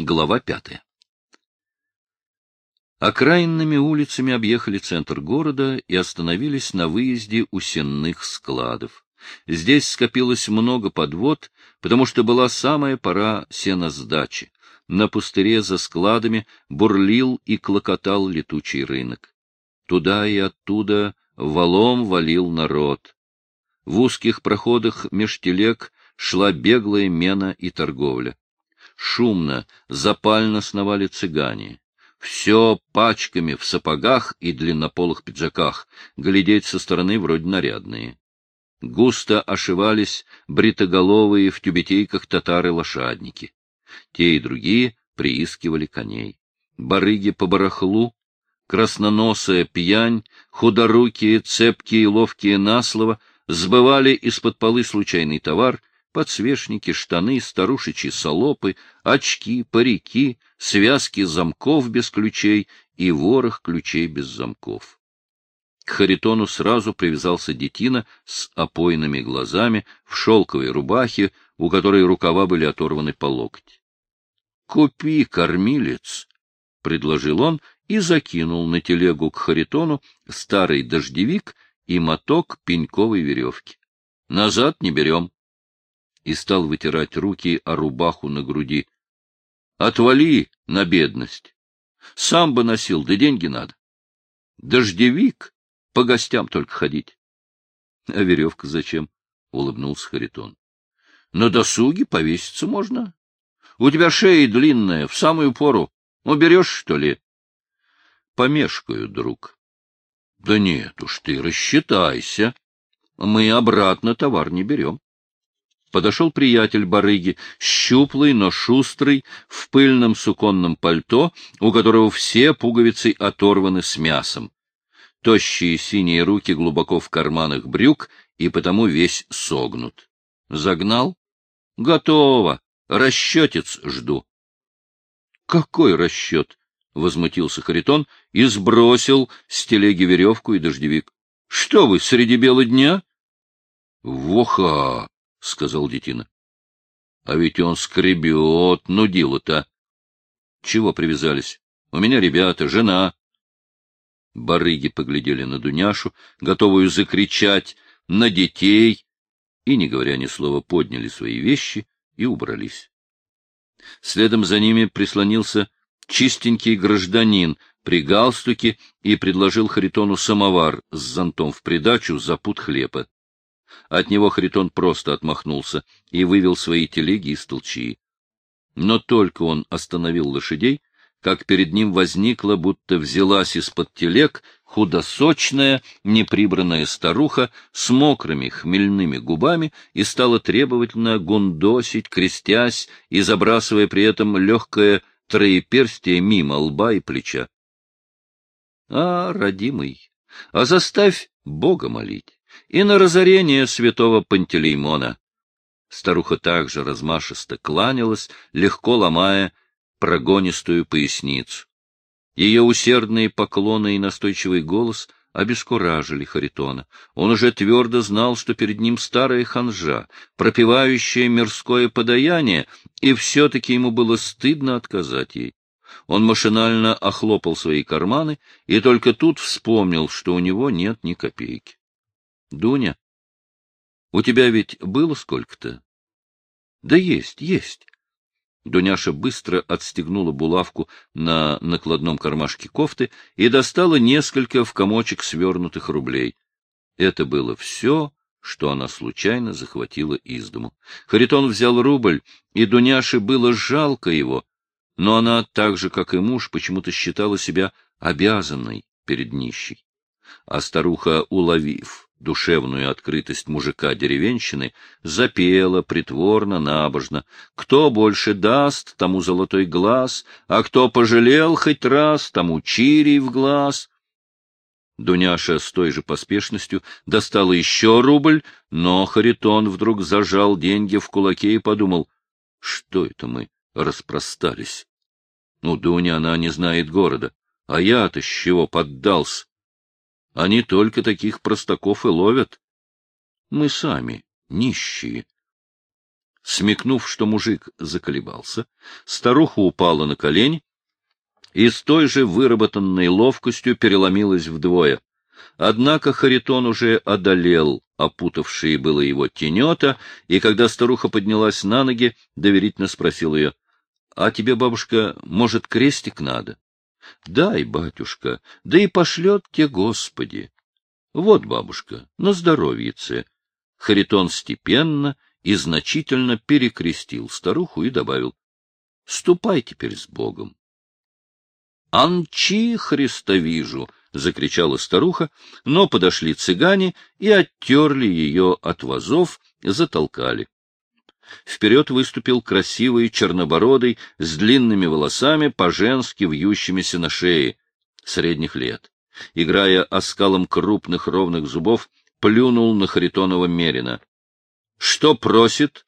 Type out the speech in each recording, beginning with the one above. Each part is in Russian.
Глава пятая. Окраинными улицами объехали центр города и остановились на выезде у сенных складов. Здесь скопилось много подвод, потому что была самая пора сеносдачи. На пустыре за складами бурлил и клокотал летучий рынок. Туда и оттуда валом валил народ. В узких проходах меж телег шла беглая мена и торговля. Шумно, запально сновали цыгане. Все пачками в сапогах и длиннополых пиджаках, глядеть со стороны вроде нарядные. Густо ошивались бритоголовые в тюбетейках татары-лошадники. Те и другие приискивали коней. Барыги по барахлу, красноносая пьянь, худорукие, цепкие и ловкие наслова сбывали из-под полы случайный товар подсвечники, штаны, старушечьи солопы, очки, парики, связки замков без ключей и ворох ключей без замков. К Харитону сразу привязался детина с опойными глазами, в шелковой рубахе, у которой рукава были оторваны по локоть. — Купи, кормилец! — предложил он и закинул на телегу к Харитону старый дождевик и моток пеньковой веревки. — Назад не берем и стал вытирать руки о рубаху на груди. — Отвали на бедность! Сам бы носил, да деньги надо. Дождевик, по гостям только ходить. — А веревка зачем? — улыбнулся Харитон. — На досуге повеситься можно. У тебя шея длинная, в самую пору. Уберешь, что ли? — Помешкаю, друг. — Да нет уж ты, рассчитайся. Мы обратно товар не берем. Подошел приятель барыги, щуплый, но шустрый, в пыльном суконном пальто, у которого все пуговицы оторваны с мясом. Тощие синие руки глубоко в карманах брюк и потому весь согнут. Загнал? Готово. Расчетец жду. Какой расчет? — возмутился Харитон и сбросил с телеги веревку и дождевик. — Что вы, среди бела дня? — Воха! — сказал детина. — А ведь он скребет, нудило-то. — Чего привязались? У меня ребята, жена. Барыги поглядели на Дуняшу, готовую закричать, на детей, и, не говоря ни слова, подняли свои вещи и убрались. Следом за ними прислонился чистенький гражданин при галстуке и предложил Харитону самовар с зонтом в придачу за пуд хлеба. От него Харитон просто отмахнулся и вывел свои телеги из толчии. Но только он остановил лошадей, как перед ним возникла, будто взялась из-под телег, худосочная, неприбранная старуха с мокрыми хмельными губами и стала требовательно гундосить, крестясь и забрасывая при этом легкое троеперстие мимо лба и плеча. — А, родимый, а заставь Бога молить и на разорение святого Пантелеймона. Старуха также размашисто кланялась, легко ломая прогонистую поясницу. Ее усердные поклоны и настойчивый голос обескуражили Харитона. Он уже твердо знал, что перед ним старая ханжа, пропивающая мирское подаяние, и все-таки ему было стыдно отказать ей. Он машинально охлопал свои карманы и только тут вспомнил, что у него нет ни копейки. — Дуня, у тебя ведь было сколько-то? — Да есть, есть. Дуняша быстро отстегнула булавку на накладном кармашке кофты и достала несколько в комочек свернутых рублей. Это было все, что она случайно захватила из дому. Харитон взял рубль, и Дуняше было жалко его, но она, так же, как и муж, почему-то считала себя обязанной перед нищей. А старуха, уловив душевную открытость мужика-деревенщины, запела притворно, набожно. Кто больше даст, тому золотой глаз, а кто пожалел хоть раз, тому чирий в глаз. Дуняша с той же поспешностью достала еще рубль, но Харитон вдруг зажал деньги в кулаке и подумал, что это мы распростались. Ну, Дуня, она не знает города, а я-то с чего поддался? Они только таких простаков и ловят. Мы сами нищие. Смекнув, что мужик заколебался, старуха упала на колени и с той же выработанной ловкостью переломилась вдвое. Однако Харитон уже одолел опутавшие было его тенета, и когда старуха поднялась на ноги, доверительно спросил ее, — А тебе, бабушка, может, крестик надо? — Дай, батюшка, да и пошлет те Господи. — Вот, бабушка, на здоровьице. Харитон степенно и значительно перекрестил старуху и добавил, — Ступай теперь с Богом. — Анчи Христа вижу! — закричала старуха, но подошли цыгане и оттерли ее от вазов, затолкали. Вперед выступил красивый чернобородый с длинными волосами, по-женски вьющимися на шее, средних лет. Играя оскалом крупных ровных зубов, плюнул на Харитонова Мерина. — Что просит?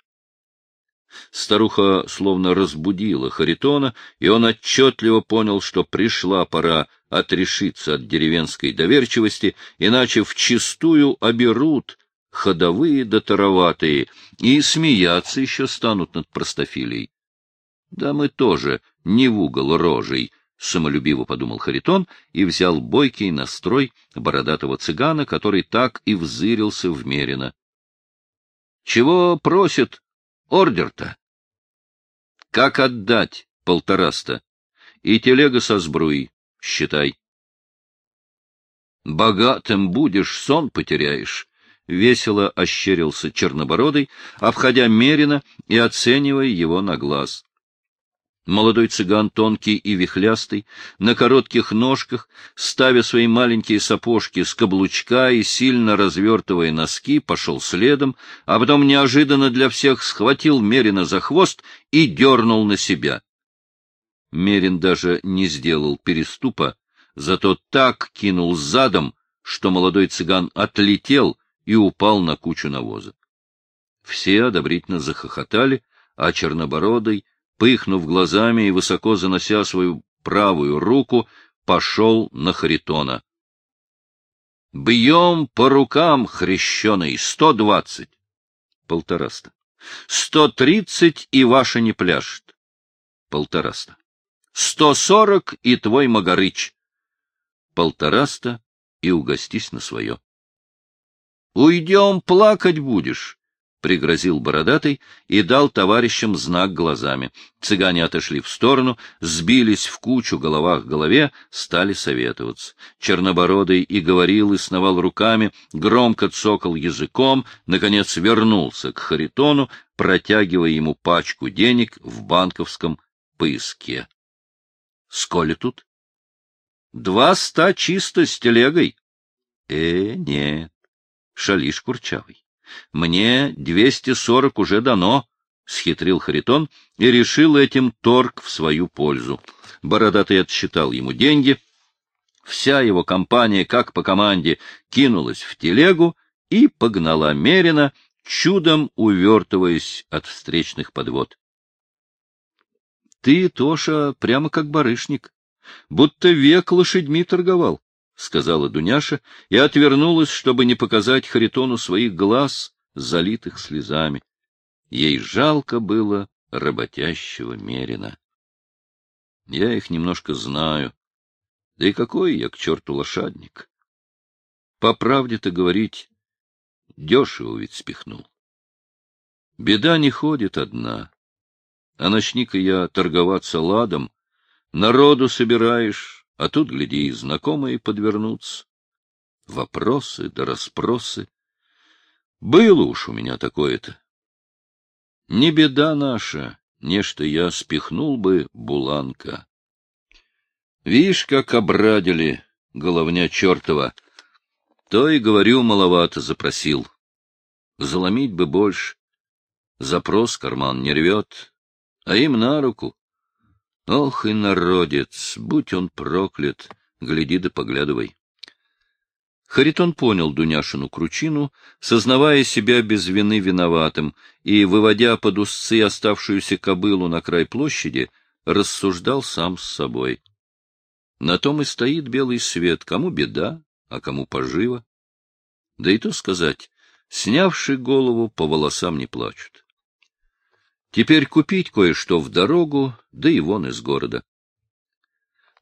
Старуха словно разбудила Харитона, и он отчетливо понял, что пришла пора отрешиться от деревенской доверчивости, иначе вчистую оберут ходовые да тароватые, и смеяться еще станут над простофилией. Да мы тоже не в угол рожей, — самолюбиво подумал Харитон и взял бойкий настрой бородатого цыгана, который так и взырился в Мерина. — Чего просит ордер-то? — Как отдать полтораста? И телега со сбруей, считай. — Богатым будешь, сон потеряешь, — весело ощерился Чернобородый, обходя Мерина и оценивая его на глаз. Молодой цыган, тонкий и вихлястый, на коротких ножках, ставя свои маленькие сапожки с каблучка и сильно развертывая носки, пошел следом, а потом неожиданно для всех схватил Мерина за хвост и дернул на себя. Мерин даже не сделал переступа, зато так кинул задом, что молодой цыган отлетел и упал на кучу навоза. Все одобрительно захохотали, а Чернобородый пыхнув глазами и высоко занося свою правую руку, пошел на Харитона. — Бьем по рукам, хрещеный, сто двадцать. Полтораста. Сто тридцать, и ваша не пляшет. Полтораста. Сто сорок, и твой Магарыч. Полтораста, и угостись на свое. Уйдем, плакать будешь. — пригрозил бородатый и дал товарищам знак глазами. Цыгане отошли в сторону, сбились в кучу голова к голове, стали советоваться. Чернобородый и говорил, и сновал руками, громко цокал языком, наконец вернулся к Харитону, протягивая ему пачку денег в банковском поиске. — Сколи тут? — Два ста чисто с телегой. — Э, нет, шалиш курчавый. Мне двести сорок уже дано, — схитрил Харитон и решил этим торг в свою пользу. Бородатый отсчитал ему деньги. Вся его компания, как по команде, кинулась в телегу и погнала Мерина, чудом увертываясь от встречных подвод. — Ты, Тоша, прямо как барышник, будто век лошадьми торговал. — сказала Дуняша и отвернулась, чтобы не показать Харитону своих глаз, залитых слезами. Ей жалко было работящего Мерина. Я их немножко знаю. Да и какой я к черту лошадник? По правде-то говорить, дешево ведь спихнул. Беда не ходит одна. А начни-ка я торговаться ладом, народу собираешь, а тут, гляди, и знакомые подвернутся. Вопросы да расспросы. Было уж у меня такое-то. Не беда наша, нечто я спихнул бы буланка. Вишь, как обрадили, головня чертова. То и, говорю, маловато запросил. Заломить бы больше. Запрос карман не рвет, а им на руку. Ох и народец, будь он проклят, гляди да поглядывай. Харитон понял Дуняшину кручину, сознавая себя без вины виноватым, и, выводя под узцы оставшуюся кобылу на край площади, рассуждал сам с собой. На том и стоит белый свет, кому беда, а кому поживо. Да и то сказать, снявши голову, по волосам не плачут. Теперь купить кое-что в дорогу, да и вон из города.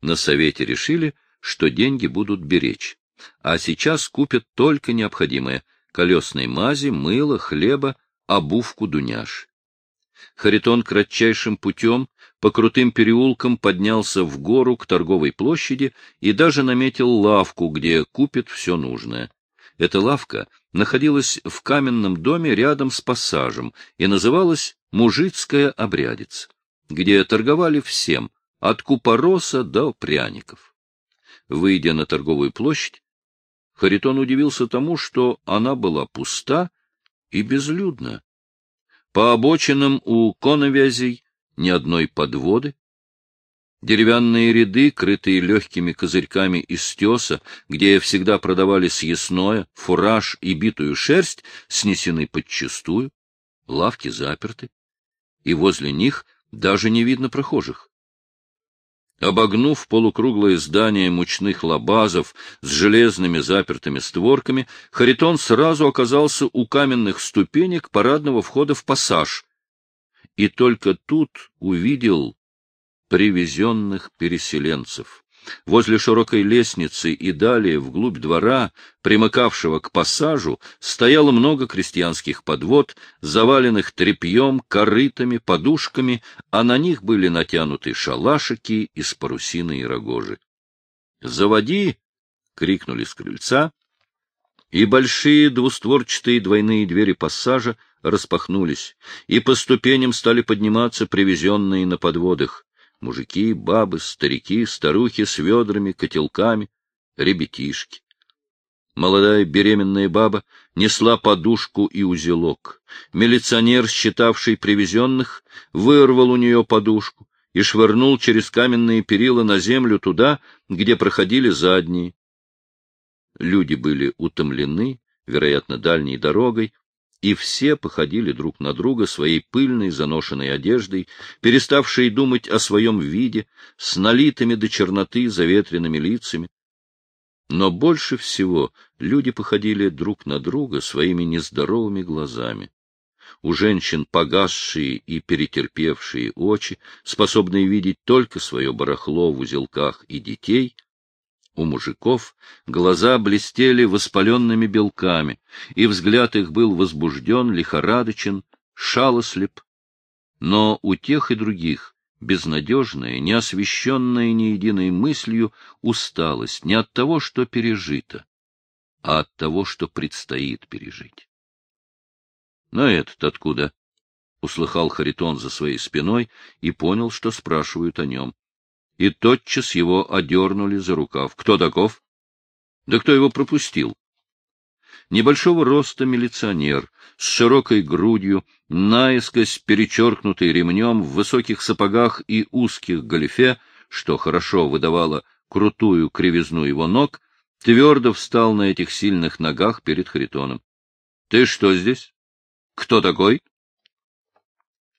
На совете решили, что деньги будут беречь, а сейчас купят только необходимое — колесной мази, мыло, хлеба, обувку дуняш. Харитон кратчайшим путем по крутым переулкам поднялся в гору к торговой площади и даже наметил лавку, где купит все нужное. Эта лавка находилась в каменном доме рядом с пассажем и называлась «Мужицкая обрядица», где торговали всем, от купороса до пряников. Выйдя на торговую площадь, Харитон удивился тому, что она была пуста и безлюдна. По обочинам у коновязей ни одной подводы. Деревянные ряды, крытые легкими козырьками из теса, где всегда продавали съестное, фураж и битую шерсть, снесены подчистую, лавки заперты, и возле них даже не видно прохожих. Обогнув полукруглое здание мучных лабазов с железными запертыми створками, Харитон сразу оказался у каменных ступенек парадного входа в пассаж. И только тут увидел привезенных переселенцев. Возле широкой лестницы и далее вглубь двора, примыкавшего к пассажу, стояло много крестьянских подвод, заваленных тряпьем, корытами, подушками, а на них были натянуты шалашики из парусины и рогожи. «Заводи!» — крикнули с крыльца, и большие двустворчатые двойные двери пассажа распахнулись, и по ступеням стали подниматься привезенные на подводах мужики, бабы, старики, старухи с ведрами, котелками, ребятишки. Молодая беременная баба несла подушку и узелок. Милиционер, считавший привезенных, вырвал у нее подушку и швырнул через каменные перила на землю туда, где проходили задние. Люди были утомлены, вероятно, дальней дорогой, и все походили друг на друга своей пыльной заношенной одеждой, переставшие думать о своем виде, с налитыми до черноты заветренными лицами. Но больше всего люди походили друг на друга своими нездоровыми глазами. У женщин погасшие и перетерпевшие очи, способные видеть только свое барахло в узелках и детей — у мужиков глаза блестели воспаленными белками, и взгляд их был возбужден, лихорадочен, шалослеп. Но у тех и других безнадежная, не освещенная ни единой мыслью усталость не от того, что пережито, а от того, что предстоит пережить. Но этот откуда? — услыхал Харитон за своей спиной и понял, что спрашивают о нем и тотчас его одернули за рукав. Кто таков? Да кто его пропустил? Небольшого роста милиционер, с широкой грудью, наискось перечеркнутый ремнем, в высоких сапогах и узких галифе, что хорошо выдавало крутую кривизну его ног, твердо встал на этих сильных ногах перед Харитоном. — Ты что здесь? Кто такой?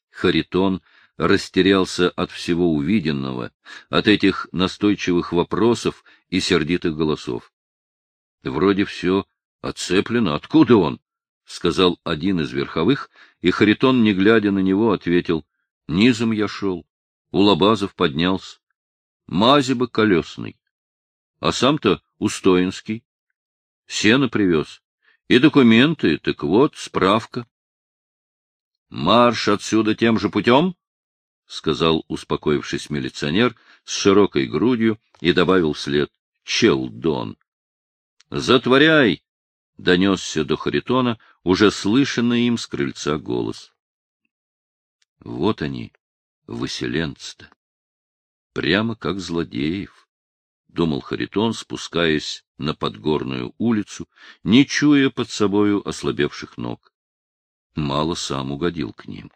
Харитон растерялся от всего увиденного, от этих настойчивых вопросов и сердитых голосов. — Вроде все оцеплено. Откуда он? — сказал один из верховых, и Харитон, не глядя на него, ответил. — Низом я шел. У Лобазов поднялся. Мази бы колесный. А сам-то Устоинский. Сено привез. И документы, так вот, справка. — Марш отсюда тем же путем? — сказал успокоившись милиционер с широкой грудью и добавил вслед. — Челдон! — Затворяй! — донесся до Харитона уже слышанный им с крыльца голос. Вот они, выселенцы-то. Прямо как злодеев, — думал Харитон, спускаясь на подгорную улицу, не чуя под собою ослабевших ног. Мало сам угодил к ним.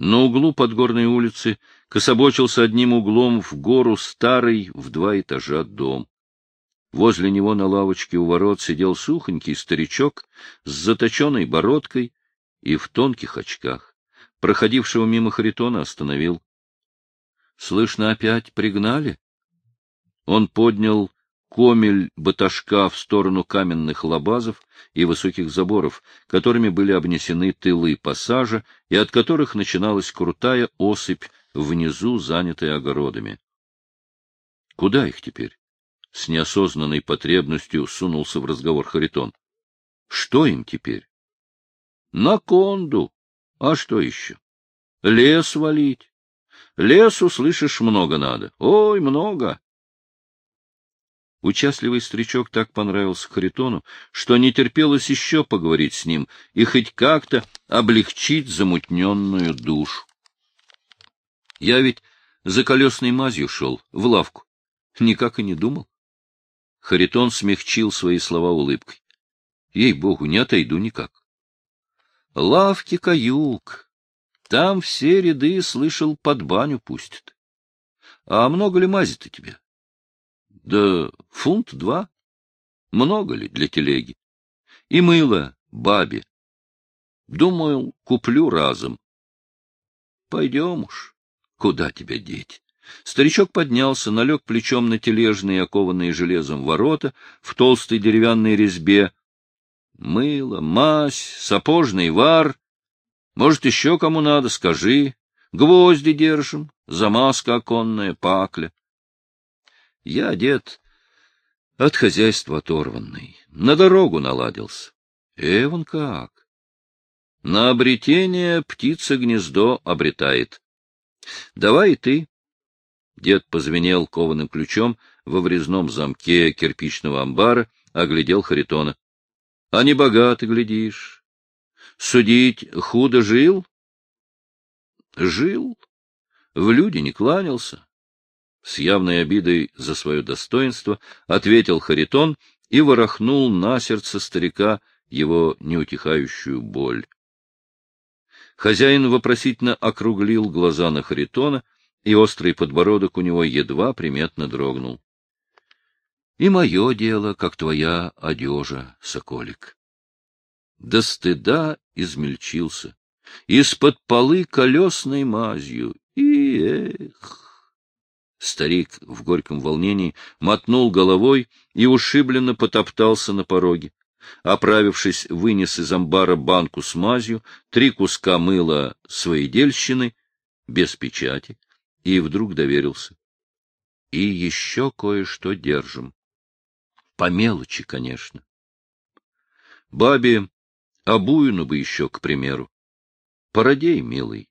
На углу Подгорной улицы кособочился одним углом в гору старый в два этажа дом. Возле него на лавочке у ворот сидел сухонький старичок с заточенной бородкой и в тонких очках. Проходившего мимо Харитона остановил. — Слышно, опять пригнали? Он поднял комель баташка в сторону каменных лабазов и высоких заборов, которыми были обнесены тылы пассажа и от которых начиналась крутая осыпь внизу, занятая огородами. Куда их теперь? С неосознанной потребностью сунулся в разговор Харитон. Что им теперь? На конду. А что еще? Лес валить. Лесу, слышишь, много надо. Ой, много. Участливый старичок так понравился Харитону, что не терпелось еще поговорить с ним и хоть как-то облегчить замутненную душу. Я ведь за колесной мазью шел, в лавку. Никак и не думал. Харитон смягчил свои слова улыбкой. Ей-богу, не отойду никак. Лавки каюк. Там все ряды, слышал, под баню пустят. А много ли мази-то тебе? Да фунт два. Много ли для телеги? И мыло бабе. Думаю, куплю разом. Пойдем уж. Куда тебя деть? Старичок поднялся, налег плечом на тележные, окованные железом ворота, в толстой деревянной резьбе. Мыло, мазь, сапожный вар. Может, еще кому надо, скажи. Гвозди держим, замазка оконная, пакля. Я, дед, от хозяйства оторванный, на дорогу наладился. Эван как! На обретение птица гнездо обретает. Давай и ты. Дед позвенел кованым ключом во врезном замке кирпичного амбара, оглядел Харитона. — А не богато, глядишь. Судить худо жил? — Жил. В люди не кланялся. С явной обидой за свое достоинство ответил Харитон и ворохнул на сердце старика его неутихающую боль. Хозяин вопросительно округлил глаза на Харитона, и острый подбородок у него едва приметно дрогнул. — И мое дело, как твоя одежа, соколик. До стыда измельчился, из-под полы колесной мазью, и эх! Старик в горьком волнении мотнул головой и ушибленно потоптался на пороге. Оправившись, вынес из амбара банку с мазью, три куска мыла своедельщины, без печати, и вдруг доверился. И еще кое-что держим. По мелочи, конечно. Бабе обуину бы еще, к примеру. Породей, милый.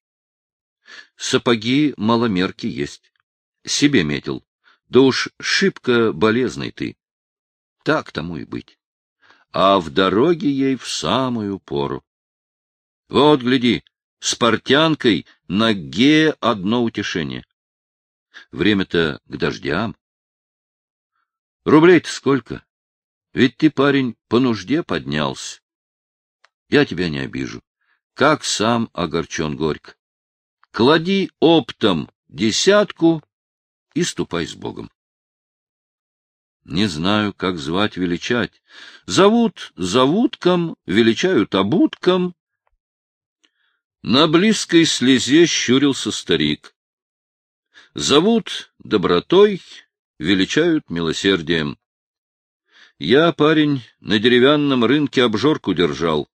Сапоги маломерки есть. Себе метил. Да уж шибко болезный ты. Так тому и быть а в дороге ей в самую пору. Вот, гляди, с портянкой ноге одно утешение. Время-то к дождям. Рублей-то сколько? Ведь ты, парень, по нужде поднялся. Я тебя не обижу. Как сам огорчен горько. Клади оптом десятку и ступай с Богом. Не знаю, как звать величать. Зовут завутком, величают обутком. На близкой слезе щурился старик. Зовут добротой, величают милосердием. Я, парень, на деревянном рынке обжорку держал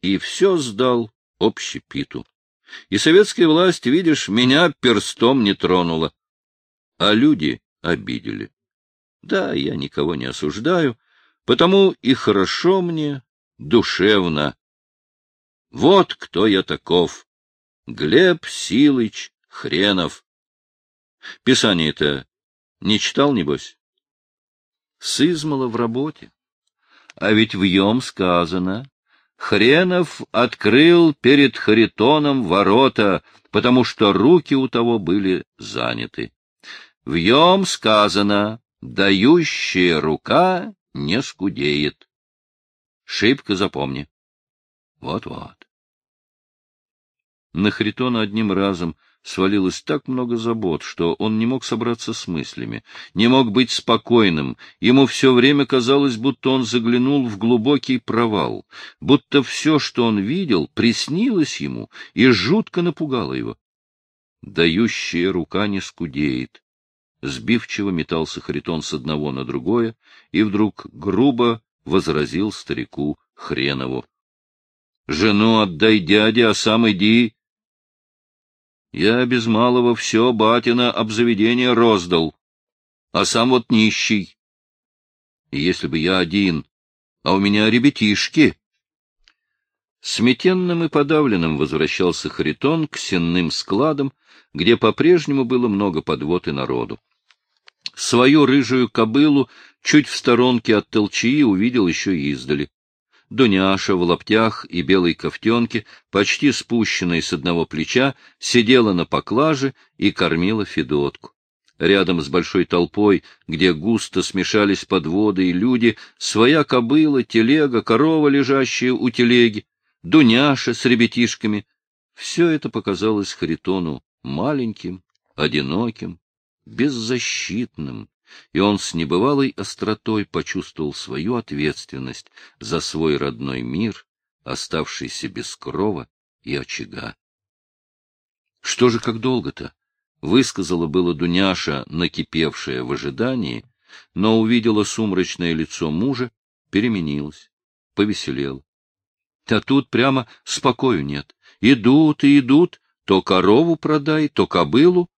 и все сдал общепиту. И советская власть, видишь, меня перстом не тронула, а люди обидели. Да, я никого не осуждаю, потому и хорошо мне, душевно. Вот кто я таков. Глеб Силыч Хренов. Писание-то не читал, небось? Сызмало в работе. А ведь в ем сказано, Хренов открыл перед Харитоном ворота, потому что руки у того были заняты. В ем сказано, Дающая рука не скудеет. Шибко запомни. Вот-вот. На Хритона одним разом свалилось так много забот, что он не мог собраться с мыслями, не мог быть спокойным. Ему все время казалось, будто он заглянул в глубокий провал, будто все, что он видел, приснилось ему и жутко напугало его. Дающая рука не скудеет. Сбивчиво метался Харитон с одного на другое и вдруг грубо возразил старику Хренову. — Жену отдай дяде, а сам иди. Я без малого все батина обзаведение роздал, а сам вот нищий. Если бы я один, а у меня ребятишки... Сметенным и подавленным возвращался Харитон к сенным складам, где по-прежнему было много подвод и народу. Свою рыжую кобылу чуть в сторонке от толчии увидел еще издали. Дуняша в лаптях и белой кофтенке, почти спущенной с одного плеча, сидела на поклаже и кормила Федотку. Рядом с большой толпой, где густо смешались подводы и люди, своя кобыла, телега, корова, лежащая у телеги, Дуняша с ребятишками. Все это показалось Харитону маленьким, одиноким, беззащитным, и он с небывалой остротой почувствовал свою ответственность за свой родной мир, оставшийся без крова и очага. Что же как долго-то? Высказала было Дуняша, накипевшая в ожидании, но увидела сумрачное лицо мужа, переменилась, повеселела. А тут прямо спокою нет. Идут и идут, то корову продай, то кобылу.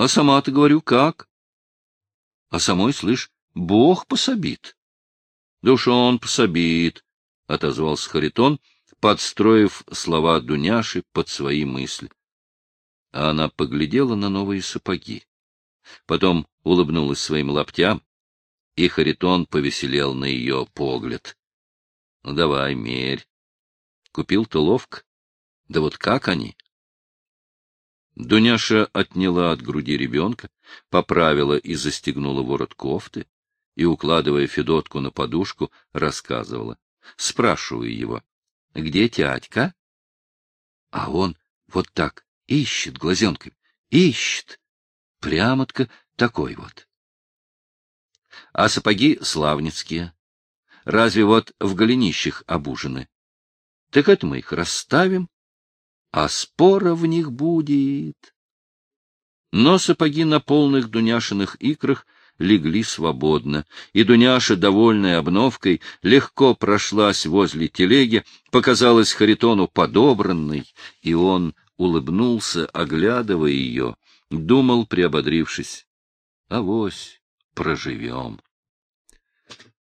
А сама-то говорю, как? А самой, слышь, Бог пособит. Да уж он пособит, — отозвался Харитон, подстроив слова Дуняши под свои мысли. А она поглядела на новые сапоги. Потом улыбнулась своим лаптям, и Харитон повеселел на ее погляд. — Ну, давай, мерь. Купил-то ловко. Да вот как они? Дуняша отняла от груди ребенка, поправила и застегнула ворот кофты и, укладывая Федотку на подушку, рассказывала. Спрашиваю его, где тятька? А он вот так ищет глазенками, ищет. Прямо-таки такой вот. А сапоги славницкие. Разве вот в голенищах обужены? Так это мы их расставим, а спора в них будет. Но сапоги на полных Дуняшиных икрах легли свободно, и Дуняша, довольная обновкой, легко прошлась возле телеги, показалась Харитону подобранной, и он улыбнулся, оглядывая ее, думал, приободрившись, «Авось, проживем».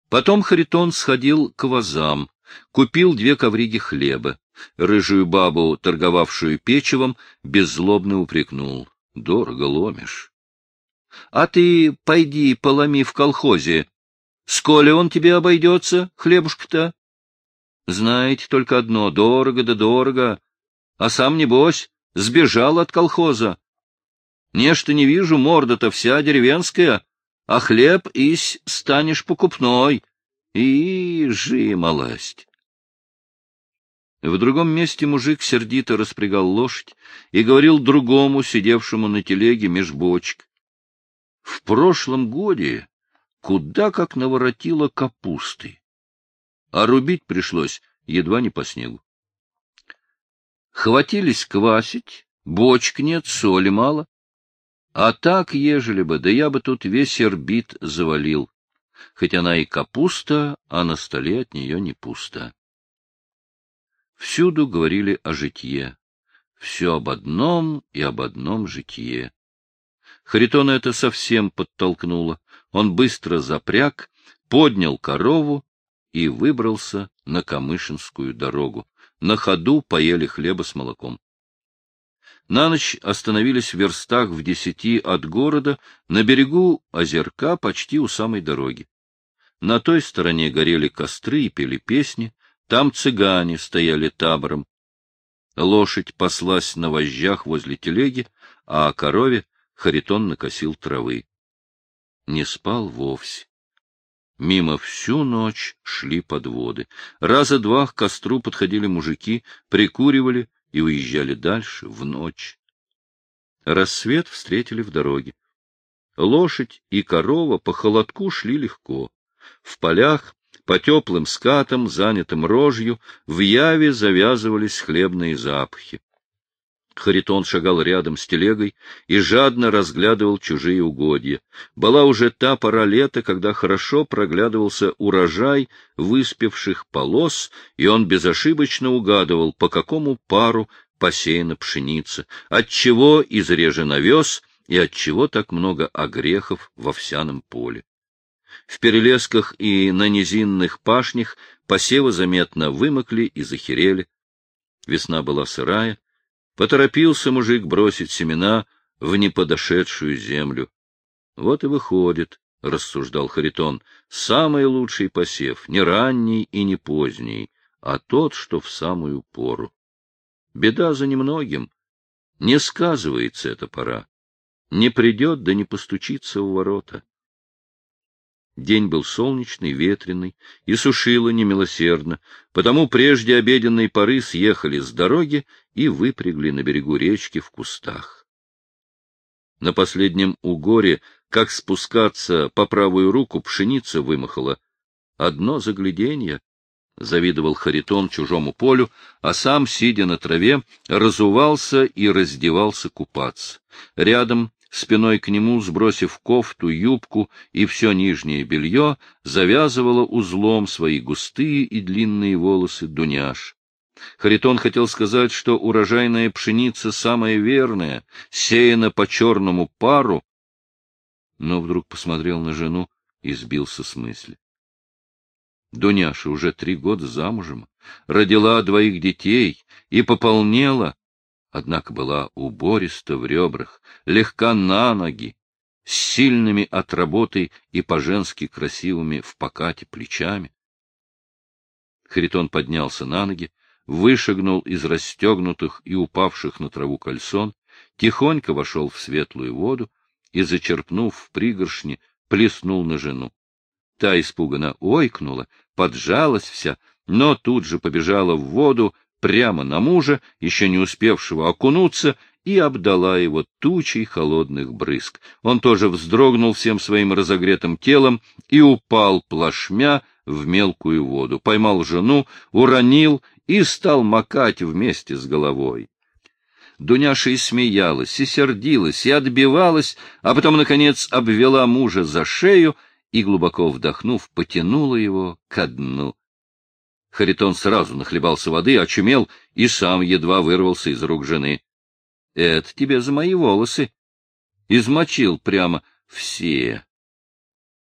Потом Харитон сходил к вазам, Купил две ковриги хлеба. Рыжую бабу, торговавшую печевом, беззлобно упрекнул. Дорого ломишь. — А ты пойди поломи в колхозе. Сколе он тебе обойдется, хлебушка-то? Знаете только одно — дорого да дорого. А сам, небось, сбежал от колхоза. Нечто не вижу, морда-то вся деревенская, а хлеб ись станешь покупной. И жимолость! В другом месте мужик сердито распрягал лошадь и говорил другому, сидевшему на телеге меж бочек. В прошлом годе куда как наворотило капусты, а рубить пришлось едва не по снегу. Хватились квасить, бочек нет, соли мало. А так, ежели бы, да я бы тут весь орбит завалил хоть она и капуста, а на столе от нее не пусто. Всюду говорили о житье. Все об одном и об одном житье. Харитона это совсем подтолкнуло. Он быстро запряг, поднял корову и выбрался на Камышинскую дорогу. На ходу поели хлеба с молоком. На ночь остановились в верстах в десяти от города, на берегу озерка, почти у самой дороги. На той стороне горели костры и пели песни, там цыгане стояли табором. Лошадь паслась на вожжах возле телеги, а о корове Харитон накосил травы. Не спал вовсе. Мимо всю ночь шли подводы. Раза два к костру подходили мужики, прикуривали и уезжали дальше, в ночь. Рассвет встретили в дороге. Лошадь и корова по холодку шли легко. В полях, по теплым скатам, занятым рожью, в яве завязывались хлебные запахи. Харитон шагал рядом с телегой и жадно разглядывал чужие угодья. Была уже та пора лета, когда хорошо проглядывался урожай выспевших полос, и он безошибочно угадывал, по какому пару посеяна пшеница, отчего изрежен овес и отчего так много огрехов в овсяном поле. В перелесках и на низинных пашнях посевы заметно вымокли и захерели. Весна была сырая, Поторопился мужик бросить семена в неподошедшую землю. Вот и выходит, — рассуждал Харитон, — самый лучший посев, не ранний и не поздний, а тот, что в самую пору. Беда за немногим. Не сказывается эта пора. Не придет, да не постучится у ворота. День был солнечный, ветреный, и сушило немилосердно, потому прежде обеденной поры съехали с дороги и выпрягли на берегу речки в кустах. На последнем угоре, как спускаться по правую руку, пшеница вымахала. Одно загляденье, — завидовал Харитон чужому полю, а сам, сидя на траве, разувался и раздевался купаться. Рядом спиной к нему, сбросив кофту, юбку и все нижнее белье, завязывала узлом свои густые и длинные волосы Дуняш. Харитон хотел сказать, что урожайная пшеница самая верная, сеяна по черному пару, но вдруг посмотрел на жену и сбился с мысли. Дуняша уже три года замужем, родила двоих детей и пополнела, однако была убориста в ребрах, легка на ноги, с сильными от работы и по-женски красивыми в покате плечами. Харитон поднялся на ноги, вышагнул из расстегнутых и упавших на траву кальсон, тихонько вошел в светлую воду и, зачерпнув в пригоршни, плеснул на жену. Та испуганно ойкнула, поджалась вся, но тут же побежала в воду, прямо на мужа, еще не успевшего окунуться, и обдала его тучей холодных брызг. Он тоже вздрогнул всем своим разогретым телом и упал плашмя в мелкую воду, поймал жену, уронил и стал макать вместе с головой. Дуняша и смеялась, и сердилась, и отбивалась, а потом, наконец, обвела мужа за шею и, глубоко вдохнув, потянула его ко дну. Харитон сразу нахлебался воды, очумел и сам едва вырвался из рук жены. — Это тебе за мои волосы. Измочил прямо все.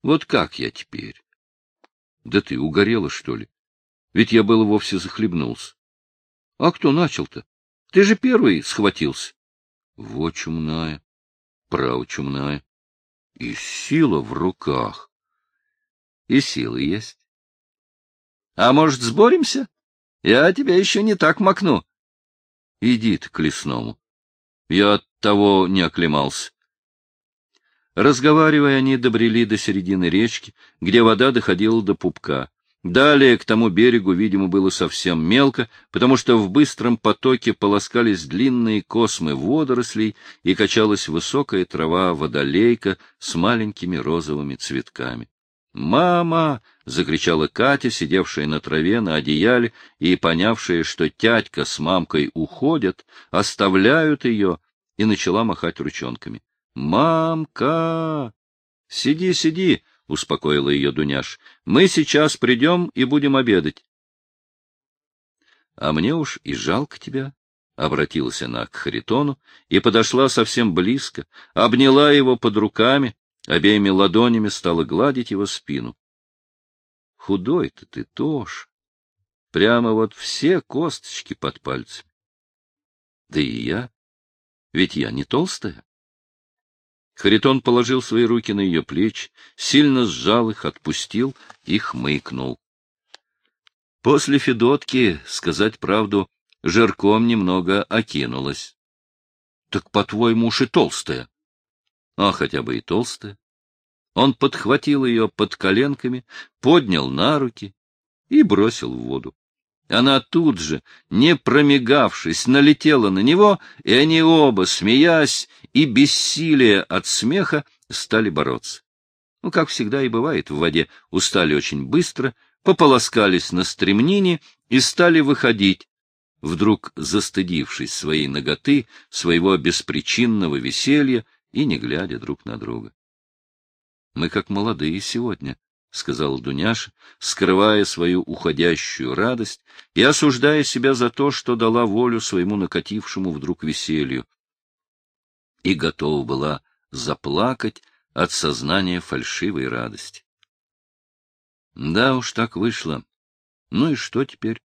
Вот как я теперь? Да ты угорела, что ли? Ведь я было вовсе захлебнулся. А кто начал-то? Ты же первый схватился. Вот чумная, право чумная. И сила в руках. И сила есть. А может, сборимся? Я тебя еще не так макну. Иди ты к лесному. Я от того не оклемался. Разговаривая, они добрели до середины речки, где вода доходила до пупка. Далее к тому берегу, видимо, было совсем мелко, потому что в быстром потоке полоскались длинные космы водорослей и качалась высокая трава-водолейка с маленькими розовыми цветками. «Мама!» — закричала Катя, сидевшая на траве, на одеяле, и понявшая, что тятька с мамкой уходят, оставляют ее, и начала махать ручонками. «Мамка! Сиди, сиди!» — успокоила ее Дуняш. «Мы сейчас придем и будем обедать». «А мне уж и жалко тебя», — обратилась она к Харитону и подошла совсем близко, обняла его под руками, Обеими ладонями стала гладить его спину. — Худой-то ты тоже. Прямо вот все косточки под пальцами. Да и я. Ведь я не толстая. Харитон положил свои руки на ее плечи, сильно сжал их, отпустил и хмыкнул. После Федотки, сказать правду, жирком немного окинулась. — Так, по-твоему, уж и толстая а хотя бы и толстая. Он подхватил ее под коленками, поднял на руки и бросил в воду. Она тут же, не промигавшись, налетела на него, и они оба, смеясь и бессилие от смеха, стали бороться. Ну, как всегда и бывает в воде, устали очень быстро, пополоскались на стремнине и стали выходить. вдруг застыдившись своей ноготы, своего беспричинного веселья и не глядя друг на друга. — Мы как молодые сегодня, — сказал Дуняша, скрывая свою уходящую радость и осуждая себя за то, что дала волю своему накатившему вдруг веселью, и готова была заплакать от сознания фальшивой радости. Да уж так вышло. Ну и что теперь?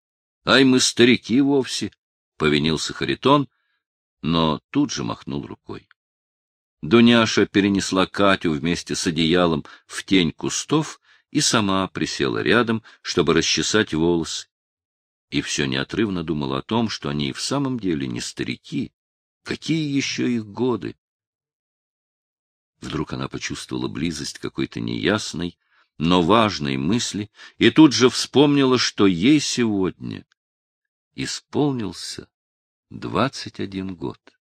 Ай, мы старики вовсе, — повинился Харитон, но тут же махнул рукой. Дуняша перенесла Катю вместе с одеялом в тень кустов и сама присела рядом, чтобы расчесать волосы. И все неотрывно думала о том, что они и в самом деле не старики. Какие еще их годы? Вдруг она почувствовала близость какой-то неясной, но важной мысли, и тут же вспомнила, что ей сегодня исполнился двадцать один год.